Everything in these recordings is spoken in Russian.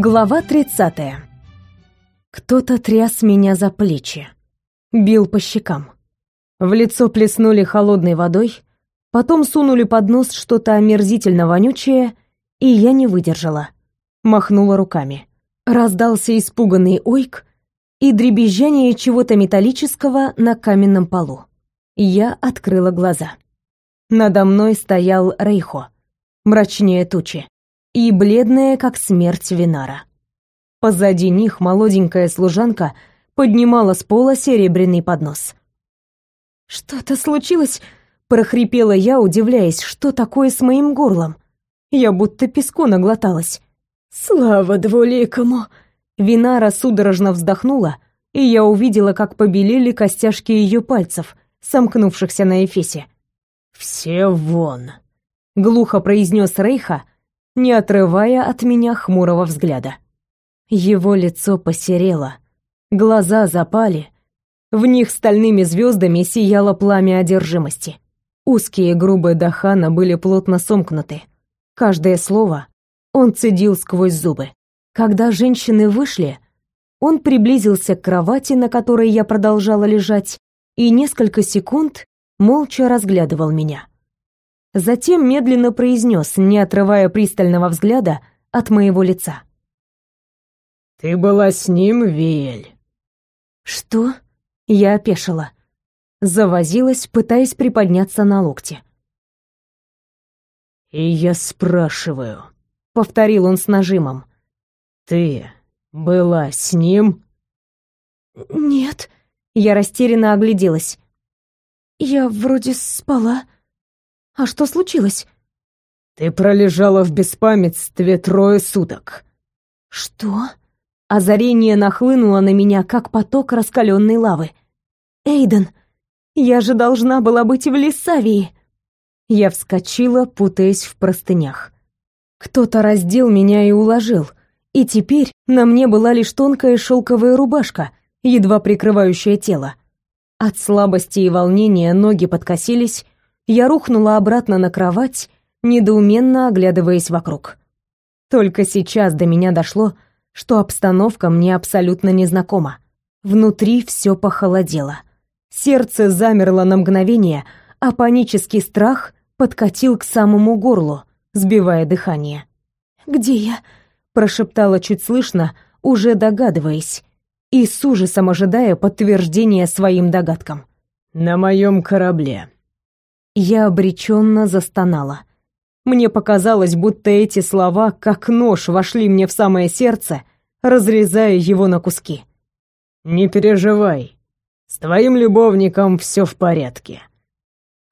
Глава 30. Кто-то тряс меня за плечи, бил по щекам. В лицо плеснули холодной водой, потом сунули под нос что-то омерзительно вонючее, и я не выдержала. Махнула руками. Раздался испуганный ойк и дребезжание чего-то металлического на каменном полу. Я открыла глаза. Надо мной стоял Рейхо, мрачнее тучи и бледная, как смерть Винара. Позади них молоденькая служанка поднимала с пола серебряный поднос. «Что-то случилось?» — прохрипела я, удивляясь, что такое с моим горлом. Я будто песку наглоталась. «Слава двуликому!» Винара судорожно вздохнула, и я увидела, как побелели костяшки ее пальцев, сомкнувшихся на эфесе. «Все вон!» — глухо произнес Рейха, не отрывая от меня хмурого взгляда. Его лицо посерело, глаза запали, в них стальными звездами сияло пламя одержимости. Узкие грубые Дахана были плотно сомкнуты. Каждое слово он цедил сквозь зубы. Когда женщины вышли, он приблизился к кровати, на которой я продолжала лежать, и несколько секунд молча разглядывал меня. Затем медленно произнес, не отрывая пристального взгляда от моего лица. «Ты была с ним, Виэль?» «Что?» Я опешила. Завозилась, пытаясь приподняться на локте. «И я спрашиваю», — повторил он с нажимом. «Ты была с ним?» «Нет», — я растерянно огляделась. «Я вроде спала». А что случилось? Ты пролежала в беспамятстве трое суток. Что? Озарение нахлынуло на меня, как поток раскаленной лавы. Эйден, я же должна была быть в Лисавии. Я вскочила, путаясь в простынях. Кто-то раздел меня и уложил, и теперь на мне была лишь тонкая шелковая рубашка, едва прикрывающая тело. От слабости и волнения ноги подкосились, я рухнула обратно на кровать, недоуменно оглядываясь вокруг. Только сейчас до меня дошло, что обстановка мне абсолютно незнакома. Внутри все похолодело. Сердце замерло на мгновение, а панический страх подкатил к самому горлу, сбивая дыхание. «Где я?» — прошептала чуть слышно, уже догадываясь, и с ужасом ожидая подтверждения своим догадкам. «На моем корабле», я обреченно застонала. Мне показалось, будто эти слова, как нож, вошли мне в самое сердце, разрезая его на куски. «Не переживай, с твоим любовником все в порядке.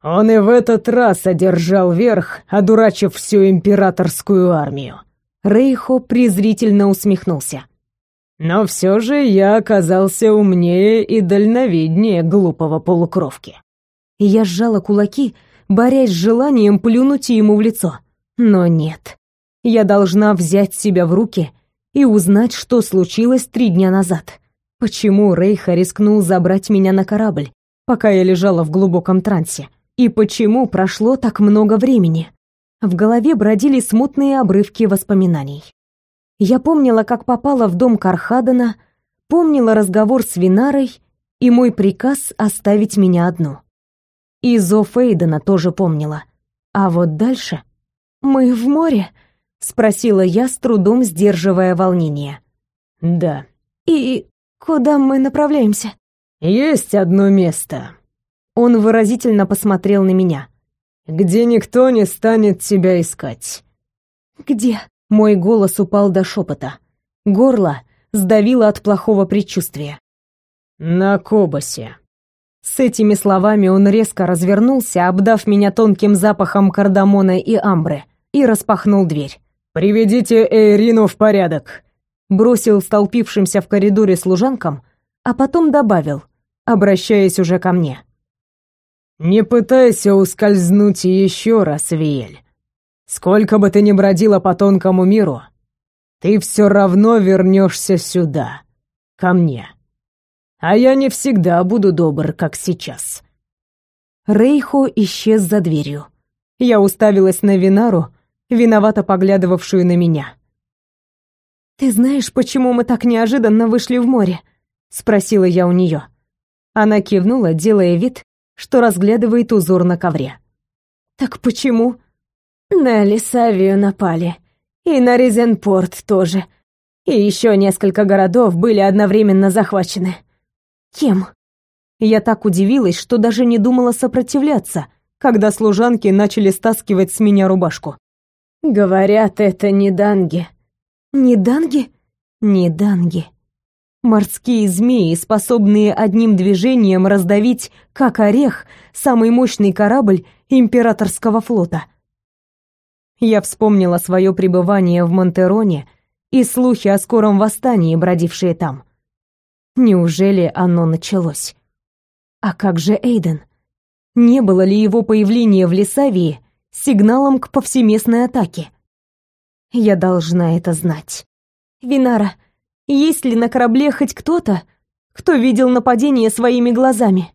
Он и в этот раз одержал верх, одурачив всю императорскую армию». Рейхо презрительно усмехнулся. «Но все же я оказался умнее и дальновиднее глупого полукровки и я сжала кулаки, борясь с желанием плюнуть ему в лицо. Но нет. Я должна взять себя в руки и узнать, что случилось три дня назад. Почему Рейха рискнул забрать меня на корабль, пока я лежала в глубоком трансе? И почему прошло так много времени? В голове бродили смутные обрывки воспоминаний. Я помнила, как попала в дом Кархадена, помнила разговор с Винарой и мой приказ оставить меня одну. И Зо Фейдена тоже помнила. А вот дальше... «Мы в море?» — спросила я, с трудом сдерживая волнение. «Да». «И куда мы направляемся?» «Есть одно место». Он выразительно посмотрел на меня. «Где никто не станет тебя искать». «Где?» Мой голос упал до шепота. Горло сдавило от плохого предчувствия. «На Кобасе». С этими словами он резко развернулся, обдав меня тонким запахом кардамона и амбры, и распахнул дверь. «Приведите Эйрину в порядок», — бросил столпившимся в коридоре служанкам, а потом добавил, обращаясь уже ко мне. «Не пытайся ускользнуть еще раз, Виэль. Сколько бы ты ни бродила по тонкому миру, ты все равно вернешься сюда, ко мне» а я не всегда буду добр, как сейчас». Рейхо исчез за дверью. Я уставилась на Винару, виновато поглядывавшую на меня. «Ты знаешь, почему мы так неожиданно вышли в море?» — спросила я у нее. Она кивнула, делая вид, что разглядывает узор на ковре. «Так почему?» «На Лисавию напали. И на Резенпорт тоже. И еще несколько городов были одновременно захвачены. Кем?» Я так удивилась, что даже не думала сопротивляться, когда служанки начали стаскивать с меня рубашку. «Говорят, это не данги». «Не данги?» «Не данги». Морские змеи, способные одним движением раздавить, как орех, самый мощный корабль императорского флота. Я вспомнила свое пребывание в Монтероне и слухи о скором восстании, бродившие там. Неужели оно началось? А как же Эйден? Не было ли его появление в Лесавии сигналом к повсеместной атаке? Я должна это знать. Винара, есть ли на корабле хоть кто-то, кто видел нападение своими глазами?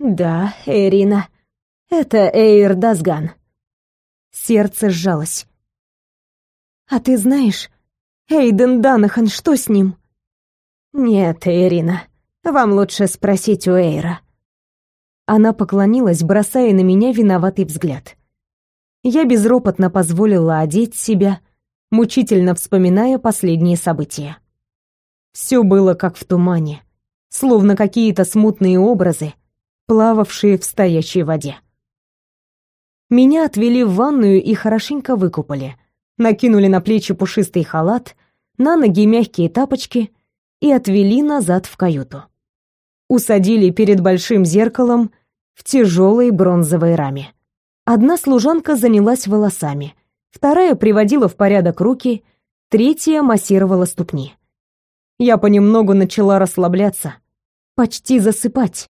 Да, Эрина. Это Эйр Дазган. Сердце сжалось. А ты знаешь, Эйден Данахан, что с ним? Нет, Эрина. Вам лучше спросить у Эйра. Она поклонилась, бросая на меня виноватый взгляд. Я безропотно позволила одеть себя, мучительно вспоминая последние события. Все было как в тумане, словно какие-то смутные образы, плававшие в стоячей воде. Меня отвели в ванную и хорошенько выкупали. Накинули на плечи пушистый халат, на ноги мягкие тапочки и отвели назад в каюту. Усадили перед большим зеркалом в тяжелой бронзовой раме. Одна служанка занялась волосами, вторая приводила в порядок руки, третья массировала ступни я понемногу начала расслабляться, почти засыпать.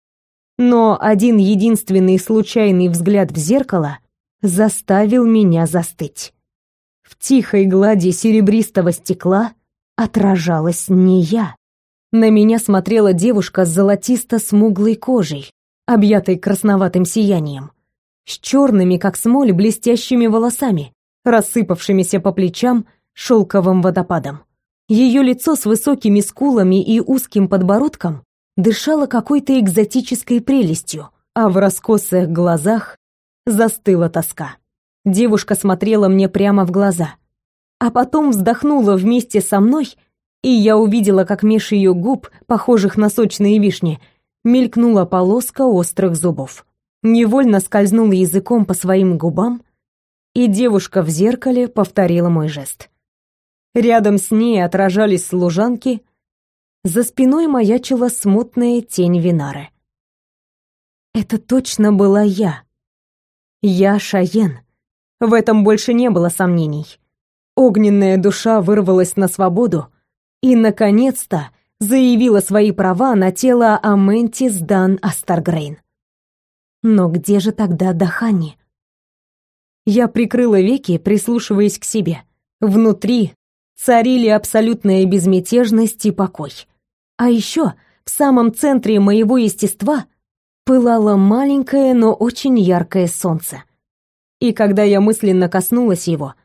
Но один единственный случайный взгляд в зеркало заставил меня застыть. В тихой глади серебристого стекла отражалась не я. На меня смотрела девушка с золотисто-смуглой кожей, объятой красноватым сиянием, с черными, как смоль, блестящими волосами, рассыпавшимися по плечам шелковым водопадом. Ее лицо с высокими скулами и узким подбородком дышало какой-то экзотической прелестью, а в раскосых глазах застыла тоска. Девушка смотрела мне прямо в глаза, а потом вздохнула вместе со мной, и я увидела, как меж ее губ, похожих на сочные вишни, мелькнула полоска острых зубов. Невольно скользнула языком по своим губам, и девушка в зеркале повторила мой жест. Рядом с ней отражались служанки, за спиной маячила смутная тень Винары. Это точно была я. Я Шаен. В этом больше не было сомнений. Огненная душа вырвалась на свободу и, наконец-то, заявила свои права на тело Аментис Дан Астаргрейн. Но где же тогда Дахани? Я прикрыла веки, прислушиваясь к себе. Внутри царили абсолютная безмятежность и покой. А еще в самом центре моего естества пылало маленькое, но очень яркое солнце. И когда я мысленно коснулась его,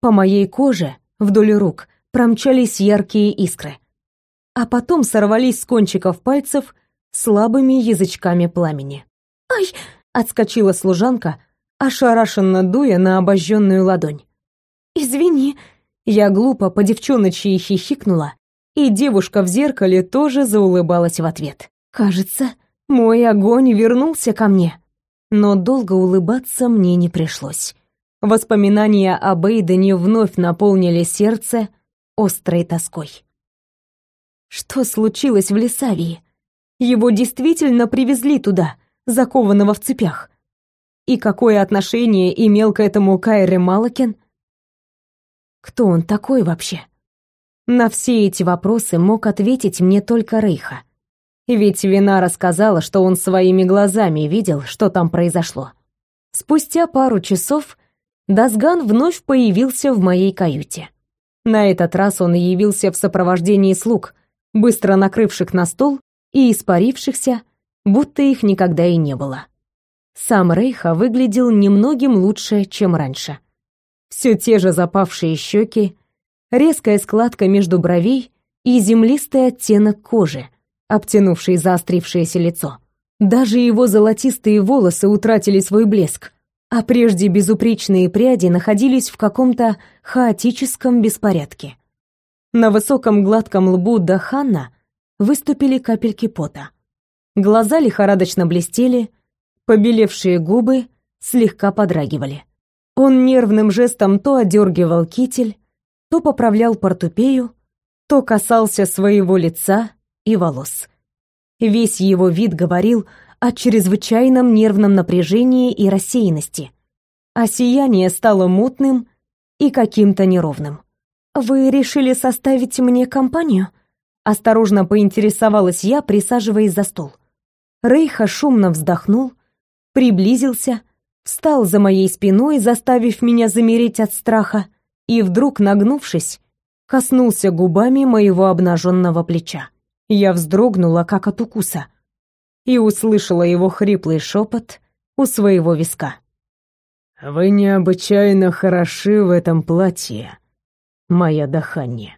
по моей коже вдоль рук промчались яркие искры, а потом сорвались с кончиков пальцев слабыми язычками пламени. «Ай!» — отскочила служанка, ошарашенно дуя на обожженную ладонь. «Извини!» Я глупо по девчоночьи хихикнула, и девушка в зеркале тоже заулыбалась в ответ. Кажется, мой огонь вернулся ко мне. Но долго улыбаться мне не пришлось. Воспоминания об Эйдене вновь наполнили сердце острой тоской. Что случилось в Лесавии? Его действительно привезли туда, закованного в цепях. И какое отношение имел к этому Кайре Малакен? Кто он такой вообще? На все эти вопросы мог ответить мне только Рейха. Ведь Вина рассказала, что он своими глазами видел, что там произошло. Спустя пару часов Дасган вновь появился в моей каюте. На этот раз он явился в сопровождении слуг, быстро накрывших на стол и испарившихся, будто их никогда и не было. Сам Рейха выглядел немногим лучше, чем раньше все те же запавшие щеки, резкая складка между бровей и землистый оттенок кожи, обтянувший заострившееся лицо. Даже его золотистые волосы утратили свой блеск, а прежде безупречные пряди находились в каком-то хаотическом беспорядке. На высоком гладком лбу Даханна выступили капельки пота. Глаза лихорадочно блестели, побелевшие губы слегка подрагивали. Он нервным жестом то одергивал китель, то поправлял портупею, то касался своего лица и волос. Весь его вид говорил о чрезвычайном нервном напряжении и рассеянности, а сияние стало мутным и каким-то неровным. «Вы решили составить мне компанию?» Осторожно поинтересовалась я, присаживаясь за стол. Рейха шумно вздохнул, приблизился, встал за моей спиной, заставив меня замереть от страха, и вдруг, нагнувшись, коснулся губами моего обнаженного плеча. Я вздрогнула, как от укуса, и услышала его хриплый шепот у своего виска. «Вы необычайно хороши в этом платье, моя Даханни».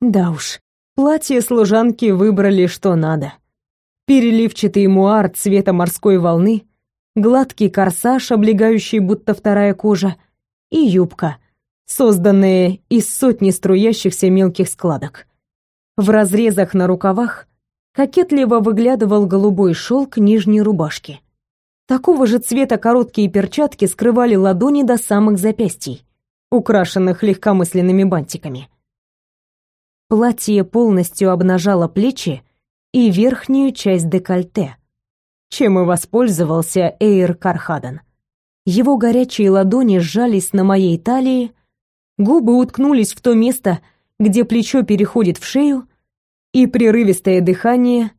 Да уж, платье служанки выбрали что надо. Переливчатый муар цвета морской волны, гладкий корсаж, облегающий будто вторая кожа, и юбка, созданная из сотни струящихся мелких складок. В разрезах на рукавах кокетливо выглядывал голубой шелк нижней рубашки. Такого же цвета короткие перчатки скрывали ладони до самых запястий, украшенных легкомысленными бантиками. Платье полностью обнажало плечи и верхнюю часть декольте, чем и воспользовался Эйр Кархадан. Его горячие ладони сжались на моей талии, губы уткнулись в то место, где плечо переходит в шею, и прерывистое дыхание,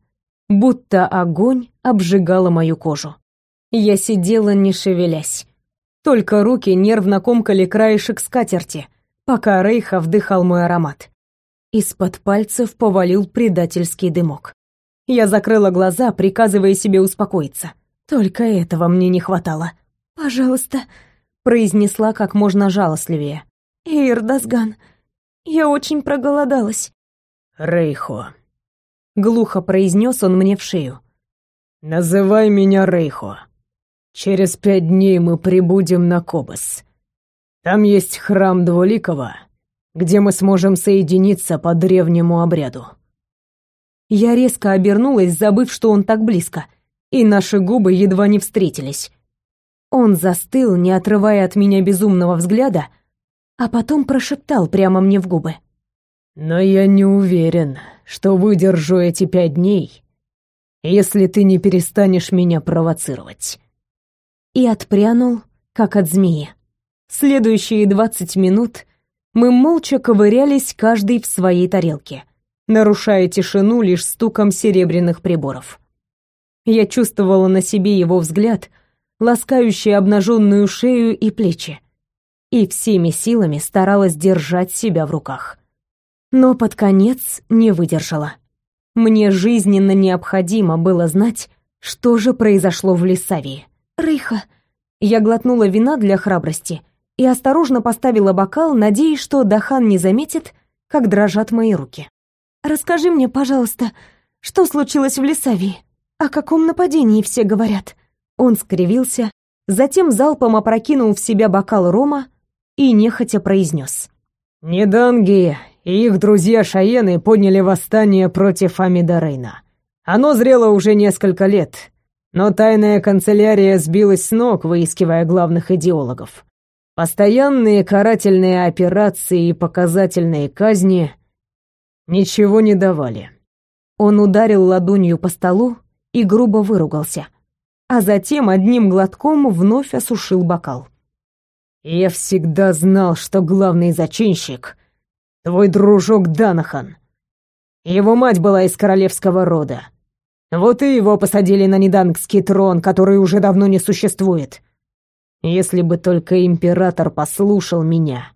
будто огонь, обжигало мою кожу. Я сидела, не шевелясь. Только руки нервно комкали краешек скатерти, пока Рейха вдыхал мой аромат. Из-под пальцев повалил предательский дымок. Я закрыла глаза, приказывая себе успокоиться. Только этого мне не хватало. «Пожалуйста», — произнесла как можно жалостливее. «Эйр Дасган, я очень проголодалась». «Рейхо», — глухо произнес он мне в шею. «Называй меня Рейхо. Через пять дней мы прибудем на Кобас. Там есть храм Двуликова, где мы сможем соединиться по древнему обряду». Я резко обернулась, забыв, что он так близко, и наши губы едва не встретились. Он застыл, не отрывая от меня безумного взгляда, а потом прошептал прямо мне в губы. «Но я не уверен, что выдержу эти пять дней, если ты не перестанешь меня провоцировать». И отпрянул, как от змеи. Следующие двадцать минут мы молча ковырялись каждый в своей тарелке, нарушая тишину лишь стуком серебряных приборов. Я чувствовала на себе его взгляд, ласкающий обнаженную шею и плечи, и всеми силами старалась держать себя в руках. Но под конец не выдержала. Мне жизненно необходимо было знать, что же произошло в Лисавии. «Рыха!» Я глотнула вина для храбрости и осторожно поставила бокал, надеясь, что Дахан не заметит, как дрожат мои руки. «Расскажи мне, пожалуйста, что случилось в Лисавии? О каком нападении все говорят?» Он скривился, затем залпом опрокинул в себя бокал рома и нехотя произнес. «Неданги и их друзья Шаены подняли восстание против Амидарейна. Оно зрело уже несколько лет, но тайная канцелярия сбилась с ног, выискивая главных идеологов. Постоянные карательные операции и показательные казни ничего не давали. Он ударил ладонью по столу и грубо выругался а затем одним глотком вновь осушил бокал. «Я всегда знал, что главный зачинщик — твой дружок Данахан. Его мать была из королевского рода. Вот и его посадили на недангский трон, который уже давно не существует. Если бы только император послушал меня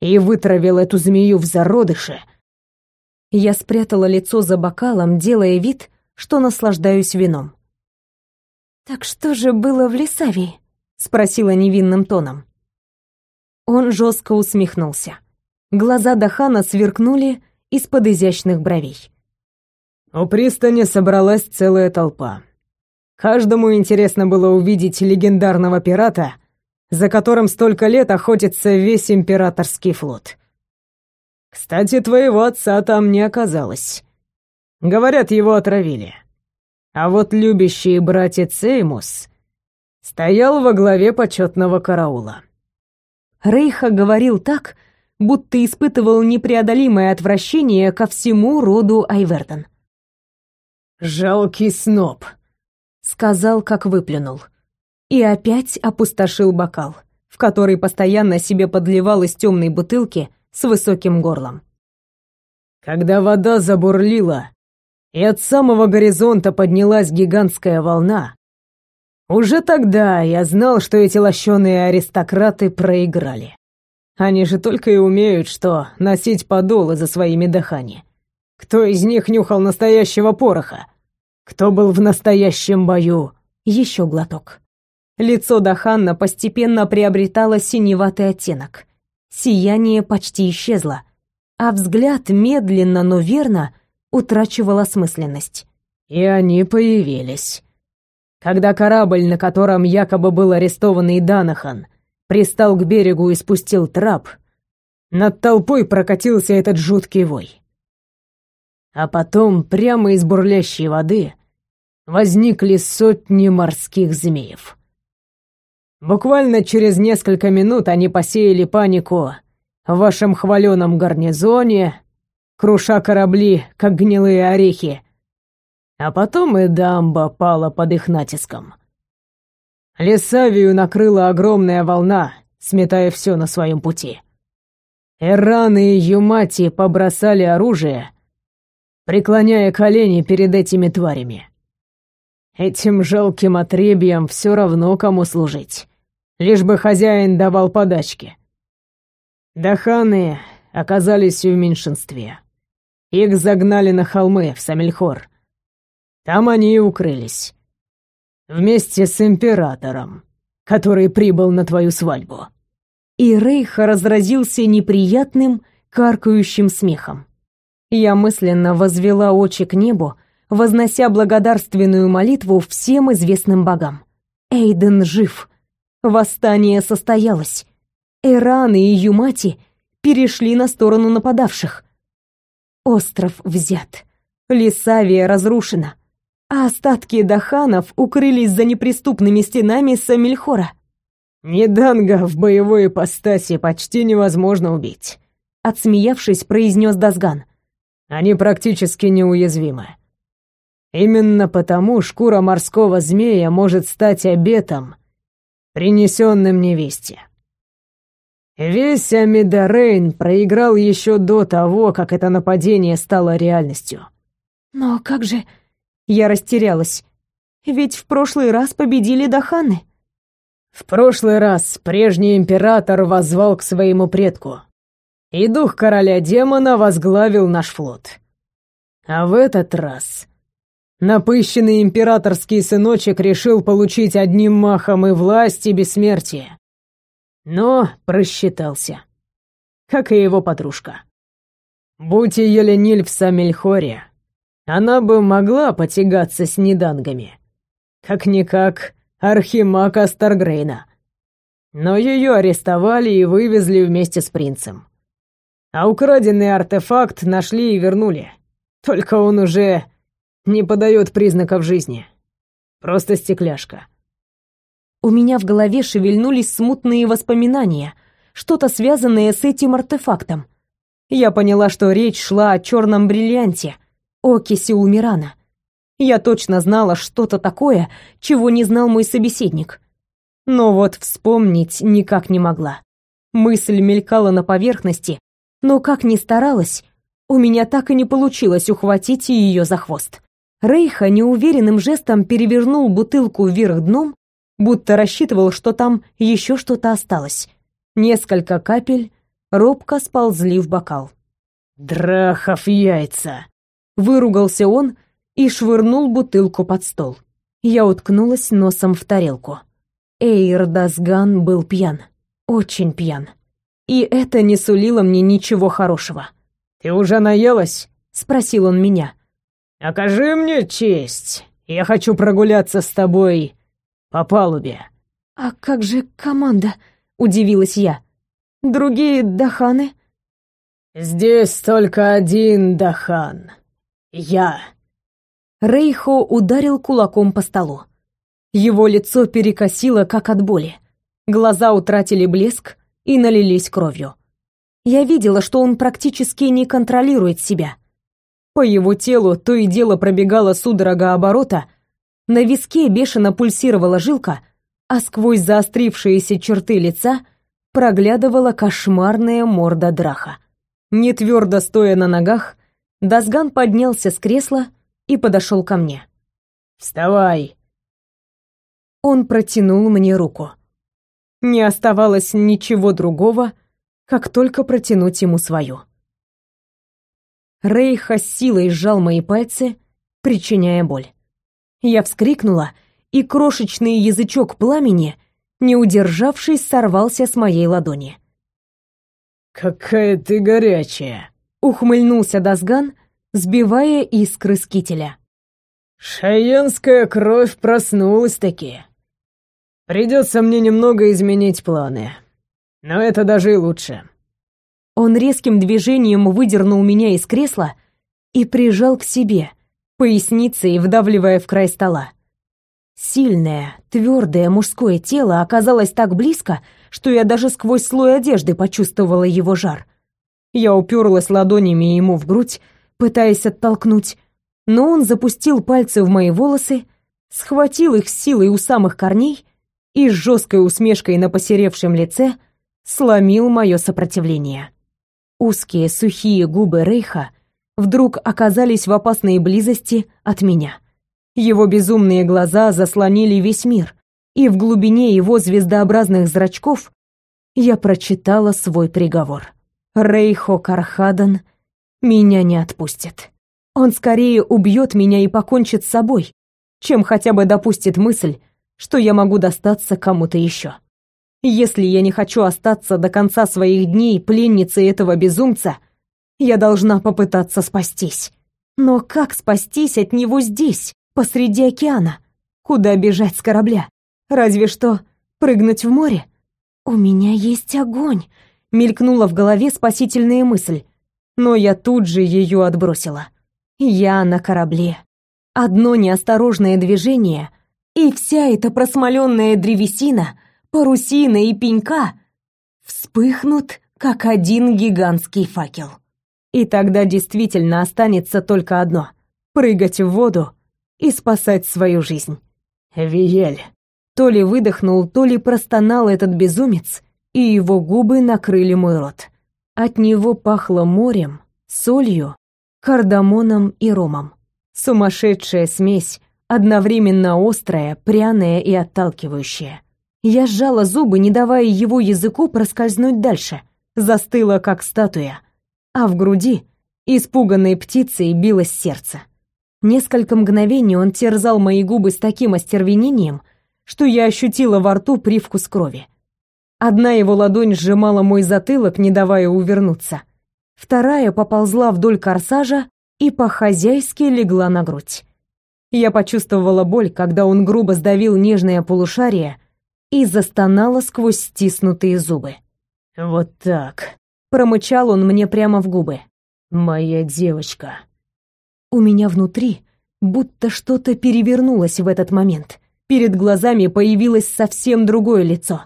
и вытравил эту змею в зародыше...» Я спрятала лицо за бокалом, делая вид, что наслаждаюсь вином. «Так что же было в Лисавии?» — спросила невинным тоном. Он жестко усмехнулся. Глаза Дахана сверкнули из-под изящных бровей. У пристани собралась целая толпа. Каждому интересно было увидеть легендарного пирата, за которым столько лет охотится весь императорский флот. Кстати, твоего отца там не оказалось. Говорят, его отравили. А вот любящий братец Эймус стоял во главе почетного караула. Рейха говорил так, будто испытывал непреодолимое отвращение ко всему роду Айвертон. «Жалкий сноб», — сказал, как выплюнул. И опять опустошил бокал, в который постоянно себе подливал из темной бутылки с высоким горлом. Когда вода забурлила, и от самого горизонта поднялась гигантская волна, уже тогда я знал, что эти лощеные аристократы проиграли. Они же только и умеют, что носить подолы за своими дыхани. Кто из них нюхал настоящего пороха? Кто был в настоящем бою? Еще глоток. Лицо Даханна постепенно приобретало синеватый оттенок. Сияние почти исчезло, а взгляд медленно, но верно утрачивал осмысленность. И они появились. Когда корабль, на котором якобы был арестованный Данахан, пристал к берегу и спустил трап, над толпой прокатился этот жуткий вой. А потом прямо из бурлящей воды возникли сотни морских змеев. Буквально через несколько минут они посеяли панику в вашем хваленом гарнизоне, круша корабли, как гнилые орехи. А потом и дамба пала под их натиском. Лесавию накрыла огромная волна, сметая все на своем пути. Эраны и Юмати побросали оружие, преклоняя колени перед этими тварями. Этим жалким отребьям все равно кому служить, лишь бы хозяин давал подачки. Даханы оказались в меньшинстве. Их загнали на холмы в Самельхор. Там они и укрылись. Вместе с императором, который прибыл на твою свадьбу». И Рейх разразился неприятным, каркающим смехом. Я мысленно возвела очи к небу, вознося благодарственную молитву всем известным богам. Эйден жив. Восстание состоялось. Эраны и Юмати перешли на сторону нападавших. Остров взят. Лесавия разрушена а остатки даханов укрылись за неприступными стенами Самильхора. «Неданга в боевой ипостаси почти невозможно убить», — отсмеявшись, произнес Дазган. «Они практически неуязвимы. Именно потому шкура морского змея может стать обетом, принесенным невесте. Весь Амидарейн проиграл еще до того, как это нападение стало реальностью. «Но как же...» Я растерялась. Ведь в прошлый раз победили Даханы. В прошлый раз прежний император возвал к своему предку, и дух короля демона возглавил наш флот. А в этот раз напыщенный императорский сыночек решил получить одним махом и власть, и бессмертие. Но просчитался, как и его подружка. Будь ее Лениль в Самельхоре, она бы могла потягаться с недангами. Как-никак архимаг Астаргрейна. Но ее арестовали и вывезли вместе с принцем. А украденный артефакт нашли и вернули. Только он уже не подает признаков жизни. Просто стекляшка. У меня в голове шевельнулись смутные воспоминания, что-то связанное с этим артефактом. Я поняла, что речь шла о черном бриллианте, окиси Улмирана. Я точно знала что-то такое, чего не знал мой собеседник. Но вот вспомнить никак не могла. Мысль мелькала на поверхности, но как ни старалась, у меня так и не получилось ухватить ее за хвост. Рейха неуверенным жестом перевернул бутылку вверх дном, будто рассчитывал, что там еще что-то осталось. Несколько капель робко сползли в бокал. «Драхов яйца!» Выругался он и швырнул бутылку под стол. Я уткнулась носом в тарелку. Эйр Дасган был пьян. Очень пьян. И это не сулило мне ничего хорошего. «Ты уже наелась?» — спросил он меня. «Окажи мне честь. Я хочу прогуляться с тобой по палубе». «А как же команда?» — удивилась я. «Другие даханы?» «Здесь только один Дахан. Я». Рейхо ударил кулаком по столу. Его лицо перекосило, как от боли. Глаза утратили блеск и налились кровью. Я видела, что он практически не контролирует себя. По его телу то и дело пробегала судорога оборота, на виске бешено пульсировала жилка, а сквозь заострившиеся черты лица проглядывала кошмарная морда драха. Не твердо стоя на ногах, Дасган поднялся с кресла и подошел ко мне. «Вставай!» Он протянул мне руку. Не оставалось ничего другого, как только протянуть ему свою. Рейха с силой сжал мои пальцы, причиняя боль. Я вскрикнула, и крошечный язычок пламени, не удержавшись, сорвался с моей ладони. «Какая ты горячая!» — ухмыльнулся Дасган, сбивая искры с кителя. «Шаенская кровь проснулась-таки. Придется мне немного изменить планы. Но это даже и лучше». Он резким движением выдернул меня из кресла и прижал к себе, поясницей вдавливая в край стола. Сильное, твердое мужское тело оказалось так близко, что я даже сквозь слой одежды почувствовала его жар. Я уперлась ладонями ему в грудь, пытаясь оттолкнуть, но он запустил пальцы в мои волосы, схватил их силой у самых корней и с жесткой усмешкой на посеревшем лице сломил мое сопротивление. Узкие сухие губы Рейха вдруг оказались в опасной близости от меня. Его безумные глаза заслонили весь мир, и в глубине его звездообразных зрачков я прочитала свой приговор. Рейхо Кархадан меня не отпустит. Он скорее убьет меня и покончит с собой, чем хотя бы допустит мысль, что я могу достаться кому-то еще. Если я не хочу остаться до конца своих дней пленницей этого безумца, я должна попытаться спастись. Но как спастись от него здесь, посреди океана? Куда бежать с корабля? Разве что прыгнуть в море. У меня есть огонь, мелькнула в голове спасительная мысль, но я тут же ее отбросила. Я на корабле. Одно неосторожное движение, и вся эта просмоленная древесина, парусина и пенька вспыхнут, как один гигантский факел. И тогда действительно останется только одно — прыгать в воду и спасать свою жизнь. «Виель», то ли выдохнул, то ли простонал этот безумец, и его губы накрыли мой рот. От него пахло морем, солью, кардамоном и ромом. Сумасшедшая смесь, одновременно острая, пряная и отталкивающая. Я сжала зубы, не давая его языку проскользнуть дальше, застыла как статуя, а в груди испуганной птицей билось сердце. Несколько мгновений он терзал мои губы с таким остервенением, что я ощутила во рту привкус крови. Одна его ладонь сжимала мой затылок, не давая увернуться. Вторая поползла вдоль корсажа и по-хозяйски легла на грудь. Я почувствовала боль, когда он грубо сдавил нежное полушарие и застонала сквозь стиснутые зубы. «Вот так», — промычал он мне прямо в губы. «Моя девочка». У меня внутри будто что-то перевернулось в этот момент. Перед глазами появилось совсем другое лицо.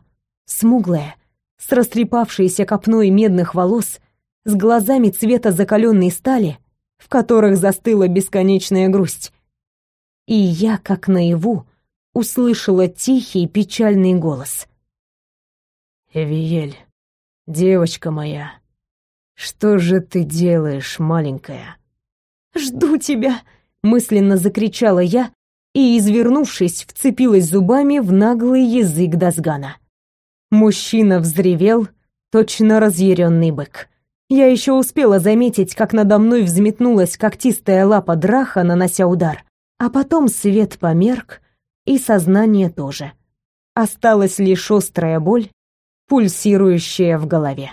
Смуглое, с растрепавшейся копной медных волос, с глазами цвета закаленной стали, в которых застыла бесконечная грусть. И я, как наяву, услышала тихий печальный голос. «Эвиель, девочка моя, что же ты делаешь, маленькая?» «Жду тебя!» — мысленно закричала я, и, извернувшись, вцепилась зубами в наглый язык Дазгана. Мужчина взревел, точно разъяренный бык. Я еще успела заметить, как надо мной взметнулась когтистая лапа драха, нанося удар. А потом свет померк, и сознание тоже. Осталась лишь острая боль, пульсирующая в голове.